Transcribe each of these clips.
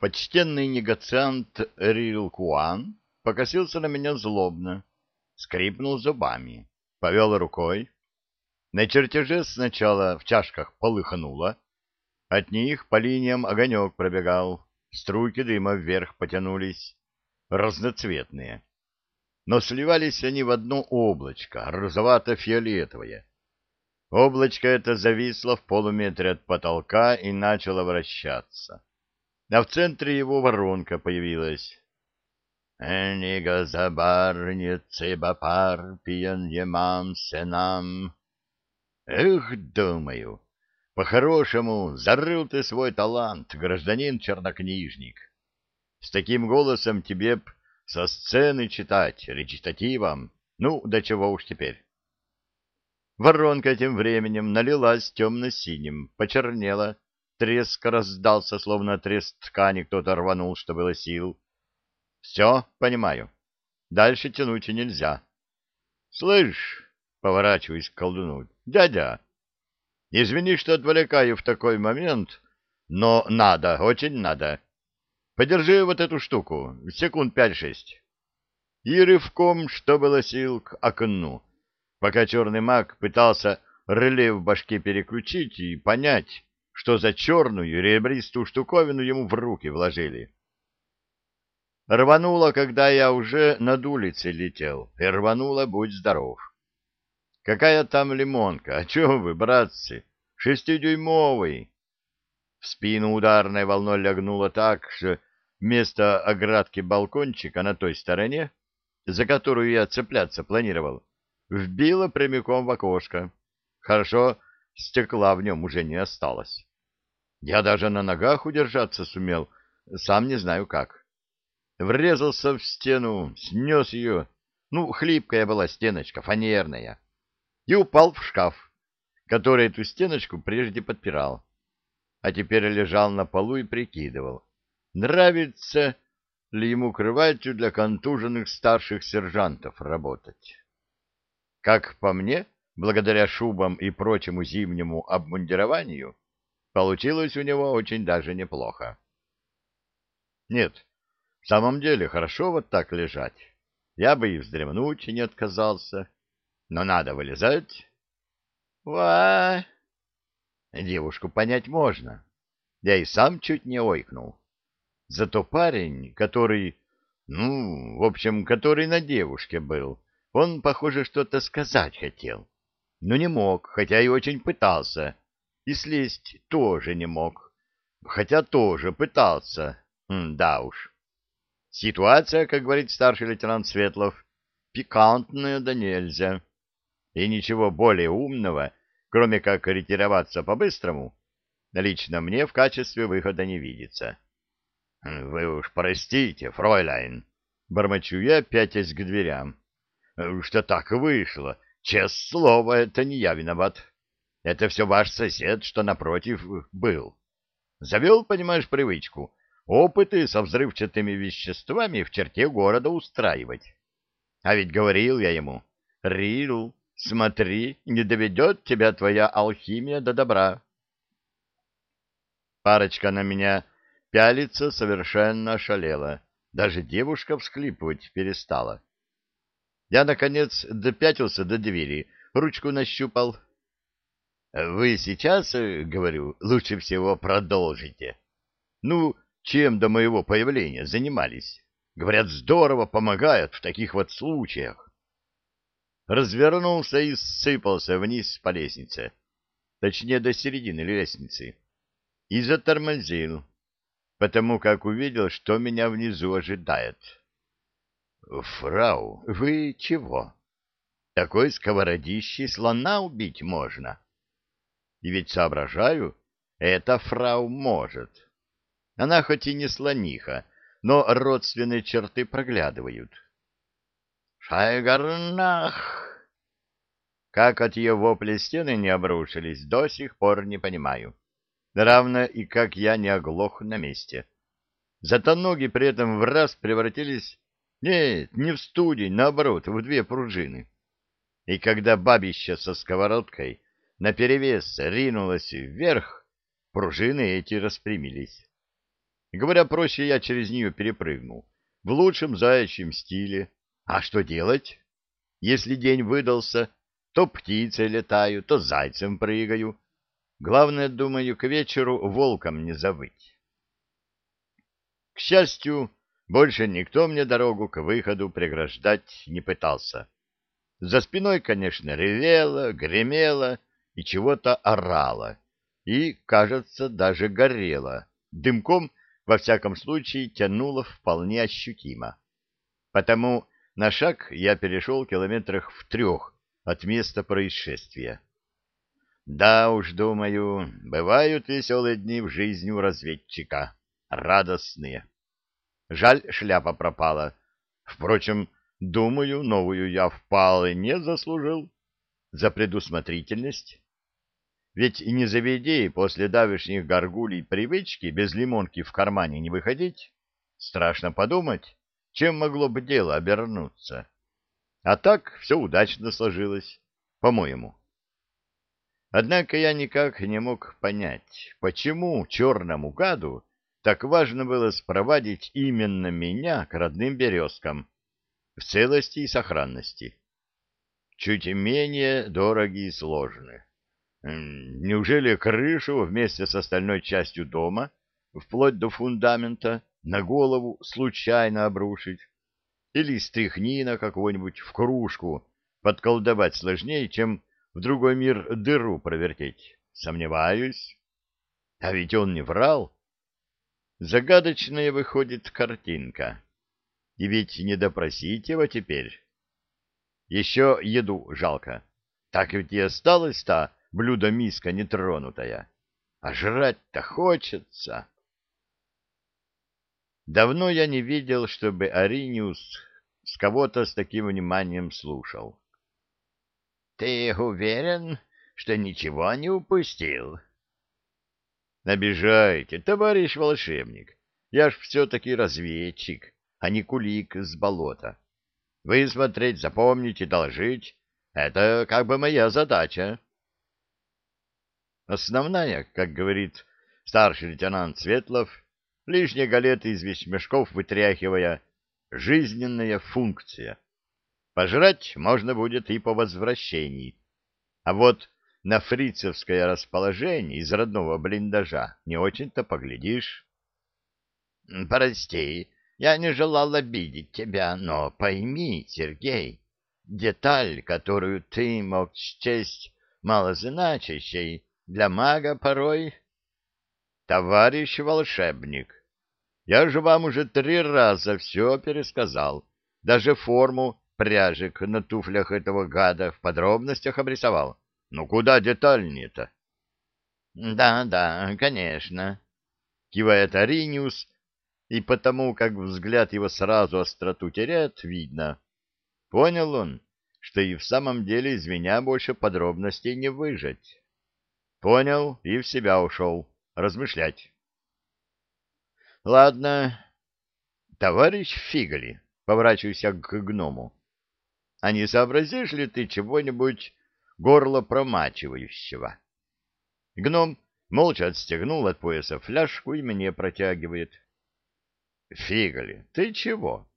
Почтенный негациант Рилкуан покосился на меня злобно, скрипнул зубами, повел рукой. На чертеже сначала в чашках полыхнуло, от них по линиям огонек пробегал, струйки дыма вверх потянулись, разноцветные. Но сливались они в одно облачко, розовато-фиолетовое. Облачко это зависло в полуметре от потолка и начало вращаться. А в центре его воронка появилась. «Энига забарницы бапар пьян емам сенам». Эх, думаю, по-хорошему, зарыл ты свой талант, гражданин-чернокнижник. С таким голосом тебе б со сцены читать, речитативом. Ну, до чего уж теперь. Воронка тем временем налилась темно-синим, почернела, треск раздался, словно треск ткани кто-то рванул, что было сил. Все, понимаю. Дальше тянуть нельзя. Слышь, поворачиваясь к колдуну, дядя, Извини, что отвлекаю в такой момент, но надо, очень надо. Подержи вот эту штуку, секунд пять-шесть. И рывком, что было сил, к окну, пока черный маг пытался реле в башке переключить и понять, что за черную ребристую штуковину ему в руки вложили. Рвануло, когда я уже над улицей летел, и рвануло, будь здоров. Какая там лимонка? А чё вы, братцы? Шестидюймовый. В спину ударной волной лягнуло так, что вместо оградки балкончика на той стороне, за которую я цепляться планировал, вбило прямиком в окошко. Хорошо, стекла в нем уже не осталось. Я даже на ногах удержаться сумел, сам не знаю как. Врезался в стену, снес ее, ну, хлипкая была стеночка, фанерная и упал в шкаф, который эту стеночку прежде подпирал, а теперь лежал на полу и прикидывал, нравится ли ему крывателю для контуженных старших сержантов работать. Как по мне, благодаря шубам и прочему зимнему обмундированию, получилось у него очень даже неплохо. Нет, в самом деле хорошо вот так лежать. Я бы и вздремнуть не отказался. Но надо вылезать. Ва! Девушку понять можно. Я и сам чуть не ойкнул. Зато парень, который, ну, в общем, который на девушке был, он, похоже, что-то сказать хотел. Но не мог, хотя и очень пытался. И слезть тоже не мог. Хотя тоже пытался. М да уж. Ситуация, как говорит старший лейтенант Светлов, пикантная да нельзя и ничего более умного, кроме как ретироваться по-быстрому, лично мне в качестве выхода не видится. — Вы уж простите, фройляйн, — бормочу я, пятясь к дверям, — что так вышло. Честное слово, это не я виноват. Это все ваш сосед, что напротив был. Завел, понимаешь, привычку опыты со взрывчатыми веществами в черте города устраивать. А ведь говорил я ему, Рил, Смотри, не доведет тебя твоя алхимия до добра. Парочка на меня пялится совершенно ошалела. Даже девушка всхлипывать перестала. Я, наконец, допятился до двери, ручку нащупал. — Вы сейчас, — говорю, — лучше всего продолжите. Ну, чем до моего появления занимались? Говорят, здорово помогает в таких вот случаях развернулся и сыпался вниз по лестнице, точнее до середины лестницы, и затормозил, потому как увидел, что меня внизу ожидает. «Фрау, вы чего? Такой сковородищей слона убить можно?» И ведь соображаю, это фрау может. Она хоть и не слониха, но родственные черты проглядывают. «Шайгарнах!» Как от ее вопли стены не обрушились, до сих пор не понимаю. Равно и как я не оглох на месте. Зато ноги при этом в раз превратились... Нет, не в студень, наоборот, в две пружины. И когда бабища со сковородкой наперевес ринулась вверх, пружины эти распрямились. Говоря проще, я через нее перепрыгнул. В лучшем заячьем стиле. А что делать? Если день выдался, то птицей летаю, то зайцем прыгаю. Главное, думаю, к вечеру волком не забыть. К счастью, больше никто мне дорогу к выходу преграждать не пытался. За спиной, конечно, ревело, гремело и чего-то орало. И, кажется, даже горело. Дымком, во всяком случае, тянуло вполне ощутимо. Потому на шаг я перешел километрах в трех от места происшествия. Да уж, думаю, бывают веселые дни в жизни у разведчика. Радостные. Жаль, шляпа пропала. Впрочем, думаю, новую я впал и не заслужил. За предусмотрительность. Ведь и не заведи после давешних горгулей привычки без лимонки в кармане не выходить. Страшно подумать, чем могло бы дело обернуться. А так все удачно сложилось, по-моему. Однако я никак не мог понять, почему черному гаду так важно было спровадить именно меня к родным березкам в целости и сохранности. Чуть менее дороги и сложны. Неужели крышу вместе с остальной частью дома, вплоть до фундамента, на голову случайно обрушить? Или стряхнина какого-нибудь в кружку подколдовать сложнее, чем в другой мир дыру провертеть? Сомневаюсь. А ведь он не врал. Загадочная выходит картинка. И ведь не допросить его теперь. Еще еду жалко. Так ведь и осталось-то блюдо-миска нетронутая. А жрать-то хочется. Давно я не видел, чтобы Ариниус с кого-то с таким вниманием слушал. — Ты уверен, что ничего не упустил? Обижаете, товарищ волшебник. Я ж все-таки разведчик, а не кулик с болота. Вы смотреть, запомнить и доложить — это как бы моя задача. Основная, как говорит старший лейтенант Светлов, лишние галеты из вещмешков вытряхивая, жизненная функция. Пожрать можно будет и по возвращении. А вот на фрицевское расположение из родного блиндажа не очень-то поглядишь. — Прости, я не желал обидеть тебя, но пойми, Сергей, деталь, которую ты мог счесть малозначащей, для мага порой... Товарищ волшебник, я же вам уже три раза все пересказал, даже форму пряжек на туфлях этого гада в подробностях обрисовал. Ну, куда детальнее-то? Да, да, конечно, кивает Ариниус, и потому, как взгляд его сразу остроту теряет, видно. Понял он, что и в самом деле из меня больше подробностей не выжать. Понял и в себя ушел размышлять. Ладно, товарищ Фигли, поворачиваюсь к гному. А не сообразишь ли ты чего-нибудь горло промачивающего. Гном молча отстегнул от пояса фляжку и мне протягивает. — Фигали, ты чего?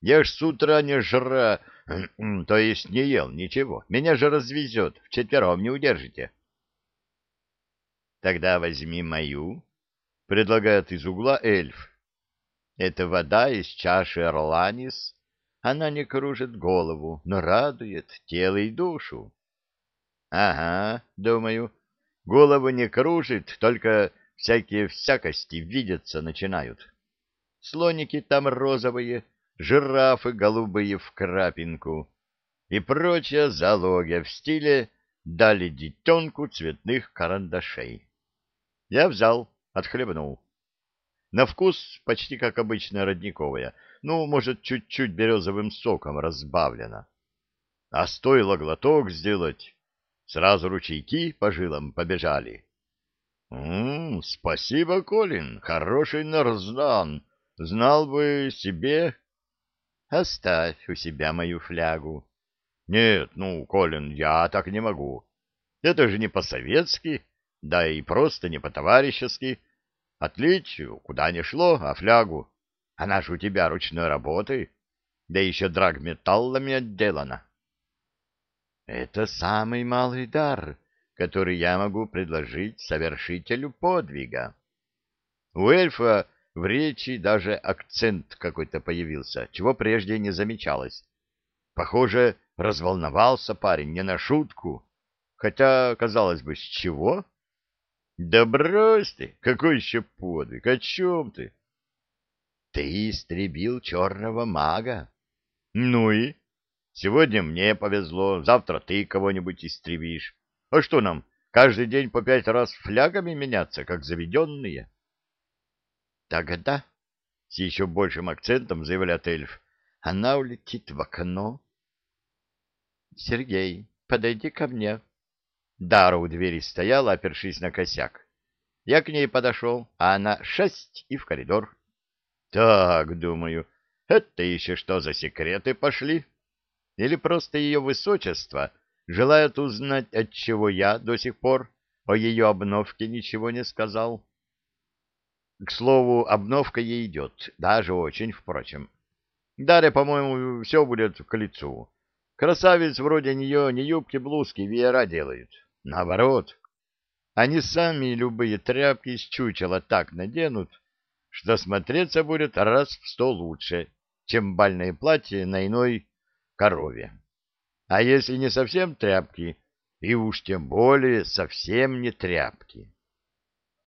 Я ж с утра не жра, то есть не ел ничего. Меня же развезет, вчетвером не удержите. — Тогда возьми мою, — предлагает из угла эльф. Это вода из чаши Орланис. Она не кружит голову, но радует тело и душу. Ага, думаю, голову не кружит, только всякие всякости видеться начинают. Слоники там розовые, жирафы голубые в крапинку и прочая залогия в стиле «дали детенку цветных карандашей». Я взял, отхлебнул. На вкус почти как обычная родниковая, ну, может, чуть-чуть березовым соком разбавлена. А стоило глоток сделать, Сразу ручейки по жилам побежали. — М -м, Спасибо, Колин, хороший нарзан. Знал бы себе... — Оставь у себя мою флягу. — Нет, ну, Колин, я так не могу. Это же не по-советски, да и просто не по-товарищески. Отлить куда ни шло, а флягу. Она ж у тебя ручной работы, да еще драгметаллами отделана. Это самый малый дар, который я могу предложить совершителю подвига. У эльфа в речи даже акцент какой-то появился, чего прежде не замечалось. Похоже, разволновался парень не на шутку. Хотя, казалось бы, с чего? Да брось ты, какой еще подвиг, о чем ты? Ты истребил черного мага. Ну и? Сегодня мне повезло, завтра ты кого-нибудь истребишь. А что нам, каждый день по пять раз флягами меняться, как заведенные? Тогда, с еще большим акцентом заявляет эльф, она улетит в окно. Сергей, подойди ко мне. Дара у двери стояла, опершись на косяк. Я к ней подошел, а она шесть и в коридор. Так, думаю, это еще что за секреты пошли? Или просто ее высочество желает узнать, от чего я до сих пор о ее обновке ничего не сказал? К слову, обновка ей идет, даже очень, впрочем. Дарья, по-моему, все будет к лицу. Красавиц вроде нее не юбки-блузки веера делают. Наоборот, они сами любые тряпки из чучела так наденут, что смотреться будет раз в сто лучше, чем бальное платье на иной корове. А если не совсем тряпки, и уж тем более совсем не тряпки.